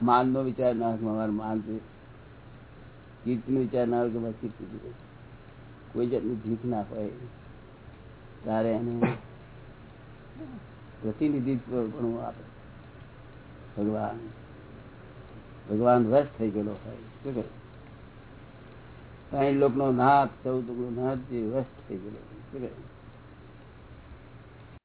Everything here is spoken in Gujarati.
માન નો વિચાર ના હોય અમારે માન છે. કીર્તિ નો વિચાર ના હોય કે બસ કીર્તિ કોઈ જાતની ભીખ ના હોય. તારે એને પ્રતિનિધિત્વ ઘણું આપે. ભગવાન. ભગવાન રસ થઈ ગયેલો હોય. શું કહે સાઈઠ લોકો નો નાથ, ચૌદ લોકો નાથ જે રસ થઈ ગયેલો શું કહે